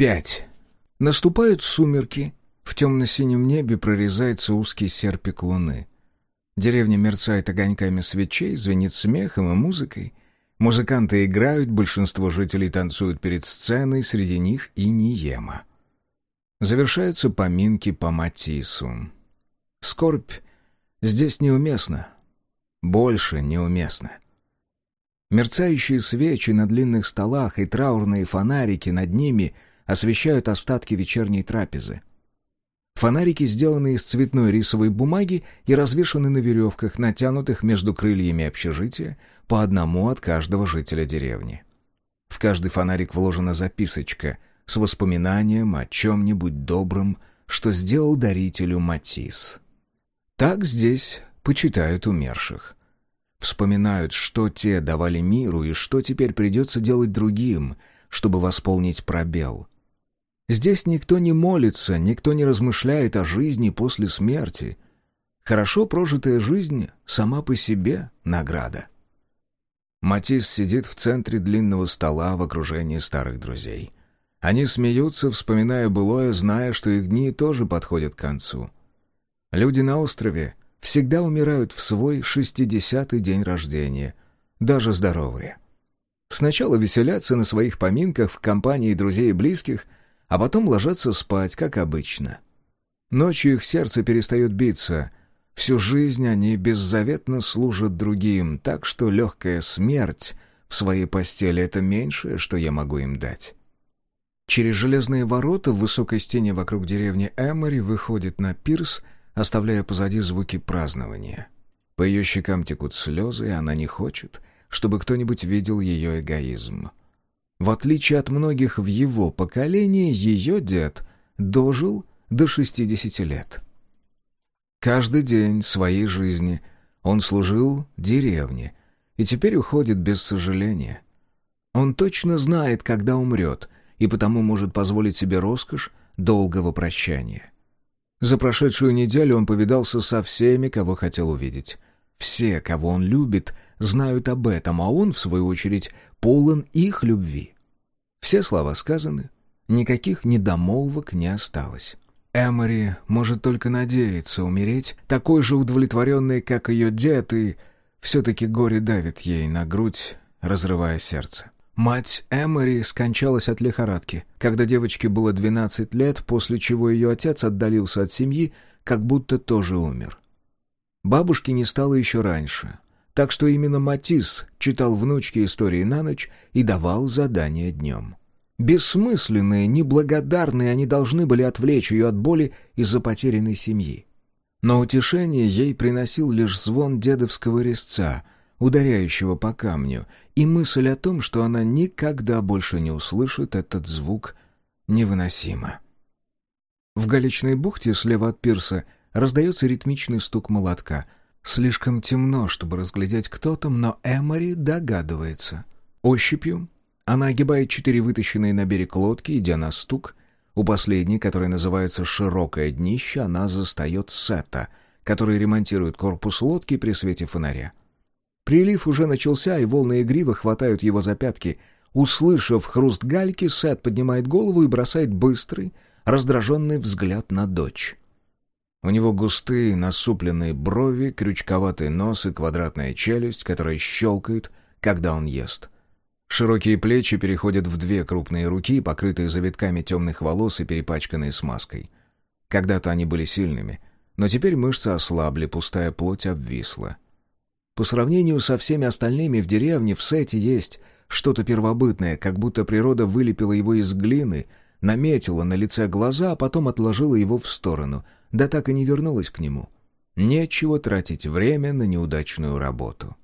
Пять. Наступают сумерки. В темно-синем небе прорезается узкий серпик луны. Деревня мерцает огоньками свечей, звенит смехом и музыкой. Музыканты играют, большинство жителей танцуют перед сценой, среди них и Ниема. Завершаются поминки по Матису. Скорбь здесь неуместна. Больше неуместна. Мерцающие свечи на длинных столах и траурные фонарики над ними освещают остатки вечерней трапезы. Фонарики сделаны из цветной рисовой бумаги и развешаны на веревках, натянутых между крыльями общежития, по одному от каждого жителя деревни. В каждый фонарик вложена записочка с воспоминанием о чем-нибудь добром, что сделал дарителю Матис. Так здесь почитают умерших. Вспоминают, что те давали миру и что теперь придется делать другим, чтобы восполнить пробел. Здесь никто не молится, никто не размышляет о жизни после смерти. Хорошо прожитая жизнь сама по себе награда. Матис сидит в центре длинного стола в окружении старых друзей. Они смеются, вспоминая былое, зная, что их дни тоже подходят к концу. Люди на острове всегда умирают в свой шестидесятый день рождения, даже здоровые. Сначала веселятся на своих поминках в компании друзей и близких, а потом ложатся спать, как обычно. Ночью их сердце перестает биться, Всю жизнь они беззаветно служат другим, так что легкая смерть в своей постели — это меньшее, что я могу им дать. Через железные ворота в высокой стене вокруг деревни Эмори выходит на пирс, оставляя позади звуки празднования. По ее щекам текут слезы, и она не хочет, чтобы кто-нибудь видел ее эгоизм. В отличие от многих в его поколении, ее дед дожил до 60 лет. Каждый день своей жизни он служил деревне и теперь уходит без сожаления. Он точно знает, когда умрет, и потому может позволить себе роскошь долгого прощания. За прошедшую неделю он повидался со всеми, кого хотел увидеть. Все, кого он любит, знают об этом, а он, в свою очередь, полон их любви. Все слова сказаны, никаких недомолвок не осталось. Эмори может только надеяться умереть, такой же удовлетворенной, как ее дед, и все-таки горе давит ей на грудь, разрывая сердце. Мать Эмори скончалась от лихорадки, когда девочке было 12 лет, после чего ее отец отдалился от семьи, как будто тоже умер. Бабушки не стало еще раньше, так что именно Матис читал внучке истории на ночь и давал задания днем. Бессмысленные, неблагодарные они должны были отвлечь ее от боли из-за потерянной семьи. Но утешение ей приносил лишь звон дедовского резца, ударяющего по камню, и мысль о том, что она никогда больше не услышит этот звук, невыносима. В галечной бухте слева от пирса раздается ритмичный стук молотка. Слишком темно, чтобы разглядеть кто там, но Эмори догадывается. Ощупью она огибает четыре вытащенные на берег лодки, идя на стук. У последней, которая называется «Широкое днище», она застает Сета, который ремонтирует корпус лодки при свете фонаря. Прилив уже начался, и волны игриво хватают его за пятки. Услышав хруст гальки, Сет поднимает голову и бросает быстрый, раздраженный взгляд на дочь. У него густые, насупленные брови, крючковатый нос и квадратная челюсть, которая щелкают, когда он ест — Широкие плечи переходят в две крупные руки, покрытые завитками темных волос и перепачканные смазкой. Когда-то они были сильными, но теперь мышцы ослабли, пустая плоть обвисла. По сравнению со всеми остальными в деревне в Сете есть что-то первобытное, как будто природа вылепила его из глины, наметила на лице глаза, а потом отложила его в сторону, да так и не вернулась к нему. Нечего тратить время на неудачную работу.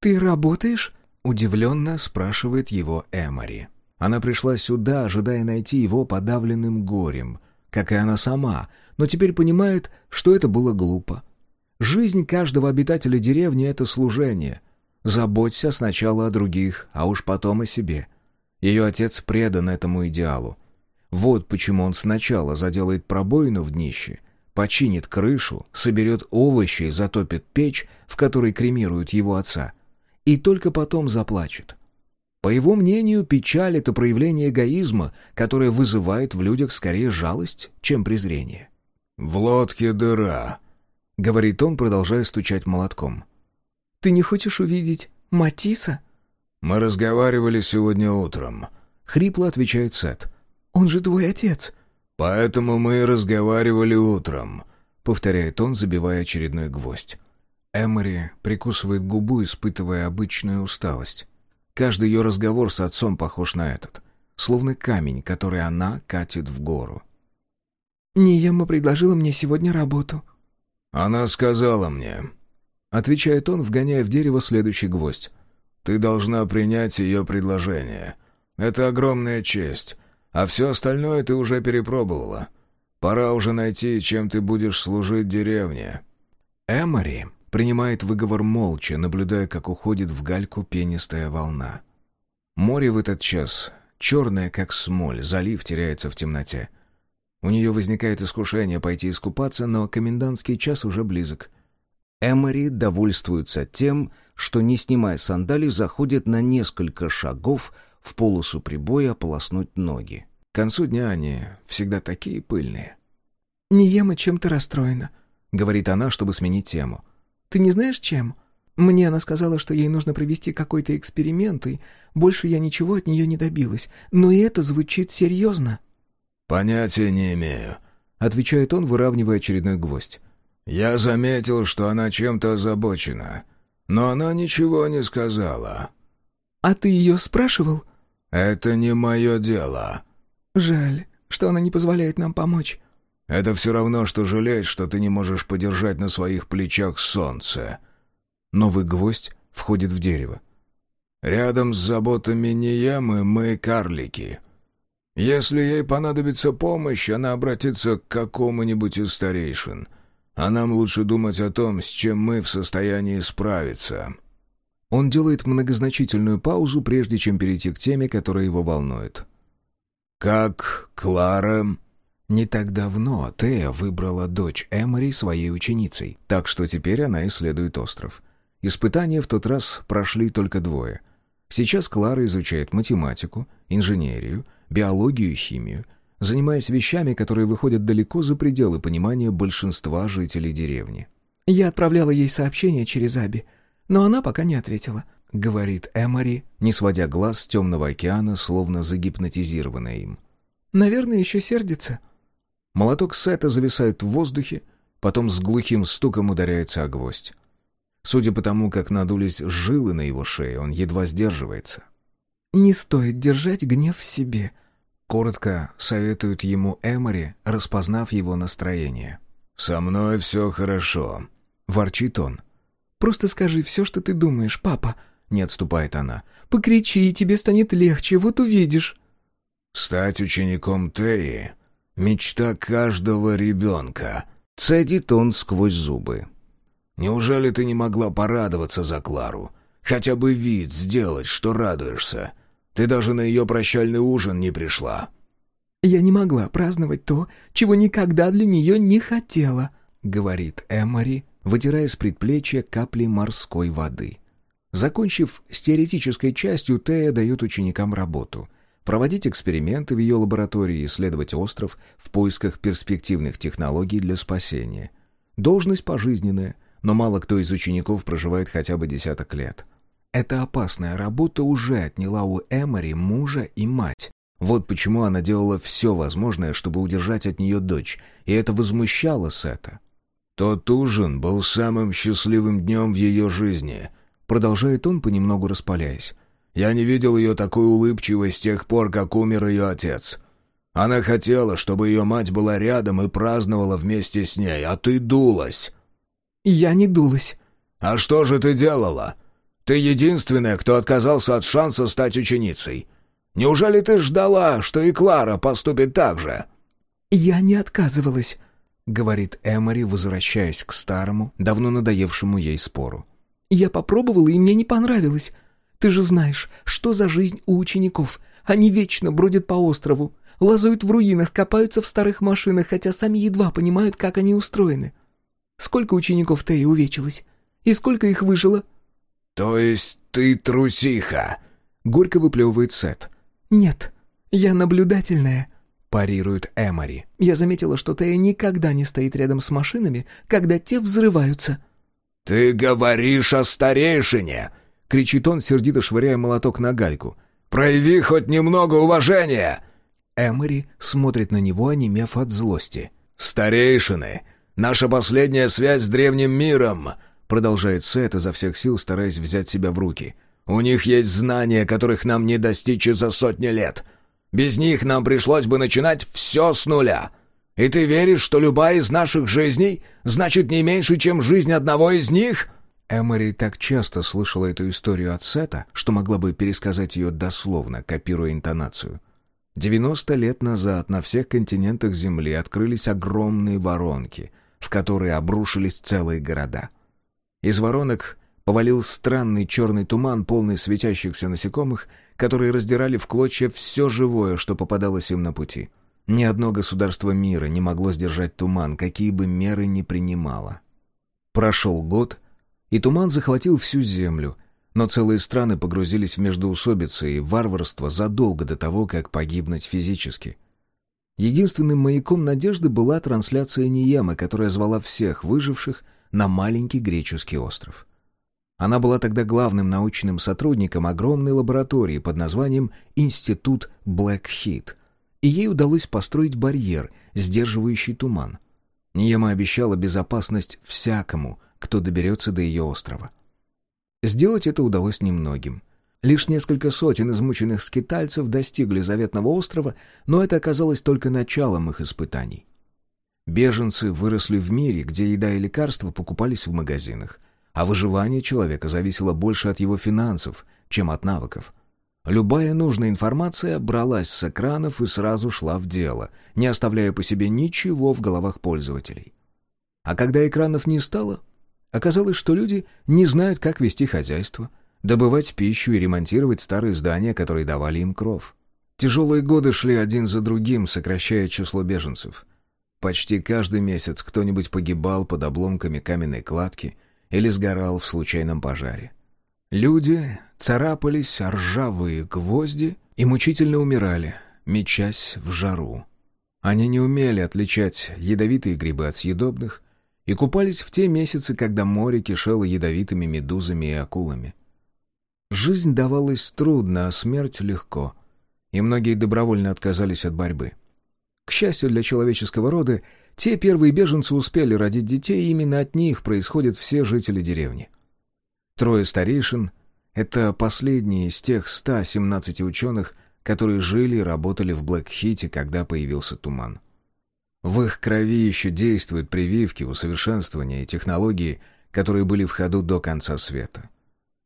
«Ты работаешь?» Удивленно спрашивает его Эмори. Она пришла сюда, ожидая найти его подавленным горем, как и она сама, но теперь понимает, что это было глупо. Жизнь каждого обитателя деревни — это служение. Заботься сначала о других, а уж потом о себе. Ее отец предан этому идеалу. Вот почему он сначала заделает пробоину в днище, починит крышу, соберет овощи и затопит печь, в которой кремируют его отца — и только потом заплачет. По его мнению, печаль — это проявление эгоизма, которое вызывает в людях скорее жалость, чем презрение. «В лодке дыра», — говорит он, продолжая стучать молотком. «Ты не хочешь увидеть Матисса?» «Мы разговаривали сегодня утром», — хрипло отвечает Сет. «Он же твой отец». «Поэтому мы и разговаривали утром», — повторяет он, забивая очередной гвоздь. Эмори прикусывает губу, испытывая обычную усталость. Каждый ее разговор с отцом похож на этот. Словно камень, который она катит в гору. «Нияма предложила мне сегодня работу». «Она сказала мне», — отвечает он, вгоняя в дерево следующий гвоздь. «Ты должна принять ее предложение. Это огромная честь, а все остальное ты уже перепробовала. Пора уже найти, чем ты будешь служить деревне». Эмори принимает выговор молча, наблюдая, как уходит в гальку пенистая волна. Море в этот час черное, как смоль, залив теряется в темноте. У нее возникает искушение пойти искупаться, но комендантский час уже близок. Эмори довольствуется тем, что, не снимая сандалий, заходит на несколько шагов в полосу прибоя полоснуть ноги. К концу дня они всегда такие пыльные. «Ниема чем-то расстроена», — говорит она, чтобы сменить тему. Ты не знаешь, чем? Мне она сказала, что ей нужно провести какой-то эксперимент, и больше я ничего от нее не добилась. Но и это звучит серьезно». «Понятия не имею», — отвечает он, выравнивая очередной гвоздь. «Я заметил, что она чем-то озабочена, но она ничего не сказала». «А ты ее спрашивал?» «Это не мое дело». «Жаль, что она не позволяет нам помочь». Это все равно, что жалеть, что ты не можешь подержать на своих плечах солнце. Новый гвоздь входит в дерево. Рядом с заботами Ниямы мы карлики. Если ей понадобится помощь, она обратится к какому-нибудь из старейшин. А нам лучше думать о том, с чем мы в состоянии справиться». Он делает многозначительную паузу, прежде чем перейти к теме, которая его волнует. «Как Клара не так давно Тея выбрала дочь Эмори своей ученицей, так что теперь она исследует остров. Испытания в тот раз прошли только двое. Сейчас Клара изучает математику, инженерию, биологию и химию, занимаясь вещами, которые выходят далеко за пределы понимания большинства жителей деревни. «Я отправляла ей сообщение через Аби, но она пока не ответила», — говорит Эмори, не сводя глаз с темного океана, словно загипнотизированная им. «Наверное, еще сердится». Молоток Сета зависает в воздухе, потом с глухим стуком ударяется о гвоздь. Судя по тому, как надулись жилы на его шее, он едва сдерживается. «Не стоит держать гнев в себе», — коротко советует ему Эмори, распознав его настроение. «Со мной все хорошо», — ворчит он. «Просто скажи все, что ты думаешь, папа», — не отступает она. «Покричи, и тебе станет легче, вот увидишь». «Стать учеником Теи Мечта каждого ребенка. Цедит он сквозь зубы. Неужели ты не могла порадоваться за Клару? Хотя бы вид сделать, что радуешься. Ты даже на ее прощальный ужин не пришла. «Я не могла праздновать то, чего никогда для нее не хотела», — говорит Эмори, вытирая с предплечья капли морской воды. Закончив с теоретической частью, Тея дает ученикам работу — проводить эксперименты в ее лаборатории, исследовать остров в поисках перспективных технологий для спасения. Должность пожизненная, но мало кто из учеников проживает хотя бы десяток лет. Эта опасная работа уже отняла у Эмори мужа и мать. Вот почему она делала все возможное, чтобы удержать от нее дочь, и это возмущало Сета. «Тот ужин был самым счастливым днем в ее жизни», — продолжает он, понемногу распаляясь. Я не видел ее такой улыбчивой с тех пор, как умер ее отец. Она хотела, чтобы ее мать была рядом и праздновала вместе с ней, а ты дулась». «Я не дулась». «А что же ты делала? Ты единственная, кто отказался от шанса стать ученицей. Неужели ты ждала, что и Клара поступит так же?» «Я не отказывалась», — говорит Эмори, возвращаясь к старому, давно надоевшему ей спору. «Я попробовала, и мне не понравилось. Ты же знаешь, что за жизнь у учеников. Они вечно бродят по острову, лазают в руинах, копаются в старых машинах, хотя сами едва понимают, как они устроены. Сколько учеников Теи увечилось? И сколько их выжило?» «То есть ты трусиха?» — горько выплевывает Сет. «Нет, я наблюдательная», — парирует Эмори. «Я заметила, что Тея никогда не стоит рядом с машинами, когда те взрываются». «Ты говоришь о старейшине!» — кричит он, сердито швыряя молоток на гальку. «Прояви хоть немного уважения!» Эмори смотрит на него, онемев от злости. «Старейшины! Наша последняя связь с древним миром!» Продолжает Сет изо всех сил, стараясь взять себя в руки. «У них есть знания, которых нам не достичь за сотни лет. Без них нам пришлось бы начинать все с нуля. И ты веришь, что любая из наших жизней значит не меньше, чем жизнь одного из них?» Эмори так часто слышала эту историю от Сета, что могла бы пересказать ее дословно, копируя интонацию. 90 лет назад на всех континентах Земли открылись огромные воронки, в которые обрушились целые города. Из воронок повалил странный черный туман, полный светящихся насекомых, которые раздирали в клочья все живое, что попадалось им на пути. Ни одно государство мира не могло сдержать туман, какие бы меры ни принимало. Прошел год, и туман захватил всю землю, но целые страны погрузились в междоусобицы и варварство задолго до того, как погибнуть физически. Единственным маяком надежды была трансляция Ниемы, которая звала всех выживших на маленький греческий остров. Она была тогда главным научным сотрудником огромной лаборатории под названием «Институт Блэкхит», и ей удалось построить барьер, сдерживающий туман. Ниема обещала безопасность всякому, кто доберется до ее острова. Сделать это удалось немногим. Лишь несколько сотен измученных скитальцев достигли заветного острова, но это оказалось только началом их испытаний. Беженцы выросли в мире, где еда и лекарства покупались в магазинах, а выживание человека зависело больше от его финансов, чем от навыков. Любая нужная информация бралась с экранов и сразу шла в дело, не оставляя по себе ничего в головах пользователей. А когда экранов не стало, Оказалось, что люди не знают, как вести хозяйство, добывать пищу и ремонтировать старые здания, которые давали им кров. Тяжелые годы шли один за другим, сокращая число беженцев. Почти каждый месяц кто-нибудь погибал под обломками каменной кладки или сгорал в случайном пожаре. Люди царапались о ржавые гвозди и мучительно умирали, мечась в жару. Они не умели отличать ядовитые грибы от съедобных, и купались в те месяцы, когда море кишело ядовитыми медузами и акулами. Жизнь давалась трудно, а смерть легко, и многие добровольно отказались от борьбы. К счастью для человеческого рода, те первые беженцы успели родить детей, и именно от них происходят все жители деревни. Трое старейшин — это последние из тех 117 ученых, которые жили и работали в Блэкхите, когда появился туман. В их крови еще действуют прививки, усовершенствования и технологии, которые были в ходу до конца света.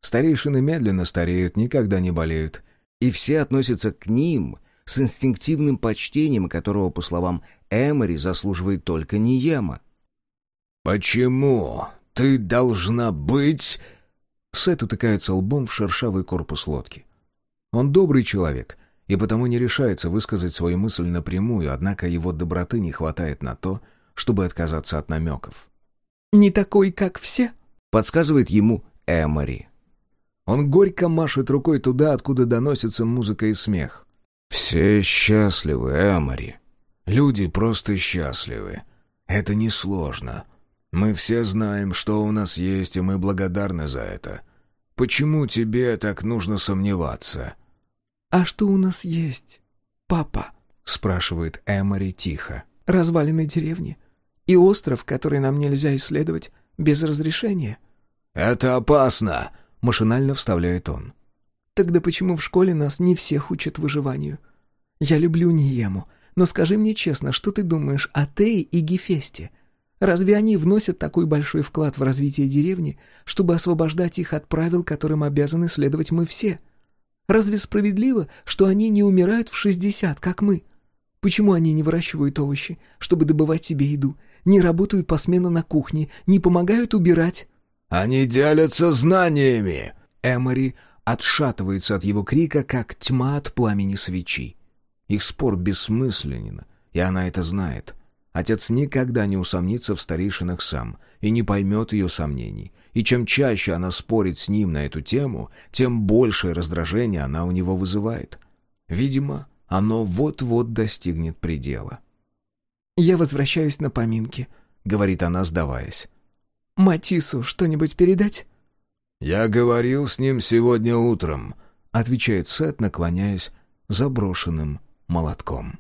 Старейшины медленно стареют, никогда не болеют, и все относятся к ним с инстинктивным почтением, которого, по словам Эмори, заслуживает только Ниема. «Почему ты должна быть...» Сет утыкается лбом в шершавый корпус лодки. Он добрый человек, и потому не решается высказать свою мысль напрямую, однако его доброты не хватает на то, чтобы отказаться от намеков. «Не такой, как все?» — подсказывает ему Эмори. Он горько машет рукой туда, откуда доносится музыка и смех. «Все счастливы, Эмори. Люди просто счастливы. Это несложно. Мы все знаем, что у нас есть, и мы благодарны за это. Почему тебе так нужно сомневаться?» «А что у нас есть, папа?» — спрашивает Эмори тихо. «Развалины деревни и остров, который нам нельзя исследовать без разрешения». «Это опасно!» — машинально вставляет он. «Тогда почему в школе нас не всех учат выживанию? Я люблю Ниему, но скажи мне честно, что ты думаешь о Тее и Гефесте? Разве они вносят такой большой вклад в развитие деревни, чтобы освобождать их от правил, которым обязаны следовать мы все?» Разве справедливо, что они не умирают в шестьдесят, как мы? Почему они не выращивают овощи, чтобы добывать себе еду, не работают посменно на кухне, не помогают убирать?» «Они делятся знаниями!» Эмори отшатывается от его крика, как тьма от пламени свечи. Их спор бессмысленен, и она это знает. Отец никогда не усомнится в старейшинах сам и не поймет ее сомнений. И чем чаще она спорит с ним на эту тему, тем большее раздражение она у него вызывает. Видимо, оно вот-вот достигнет предела. «Я возвращаюсь на поминки», — говорит она, сдаваясь. «Матису что-нибудь передать?» «Я говорил с ним сегодня утром», — отвечает Сет, наклоняясь заброшенным молотком.